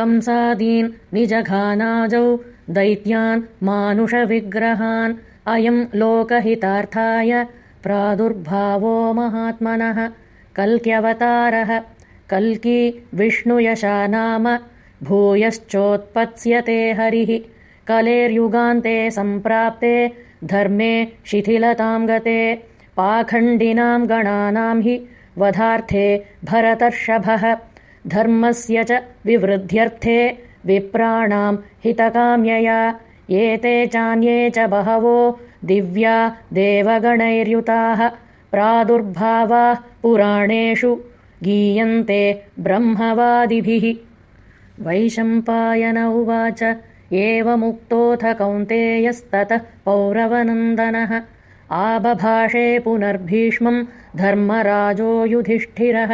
कंसादीन् निजघानाजौ दैत्यान् मानुषविग्रहान्। अयम् लोकहितार्थाय प्रादुर्भावो महात्मनः। कल्क्यवतारः कल्की विष्णुयशा नाम भूयश्चोत्पत्स्यते हरिः। कलेर्युगान्ते सम्प्राप्ते धर्मे शिथिलताम् गते। पाखण्डिनाम् गणानाम् हि वधार्थे भरतर्षभः धर्मस्य च विवृद्ध्यर्थे विप्राणाम् हितकाम्यया एते चान्ये च बहवो दिव्या देवगणैर्युताः प्रादुर्भावाः पुराणेषु गीयन्ते ब्रह्मवादिभिः। वैशम्पायन उवाच एवमुक्तोऽथ कौन्तेयस्ततः पौरवनन्दनः आबभाषे पुनर्भीष्मम् धर्मराजो युधिष्ठिरः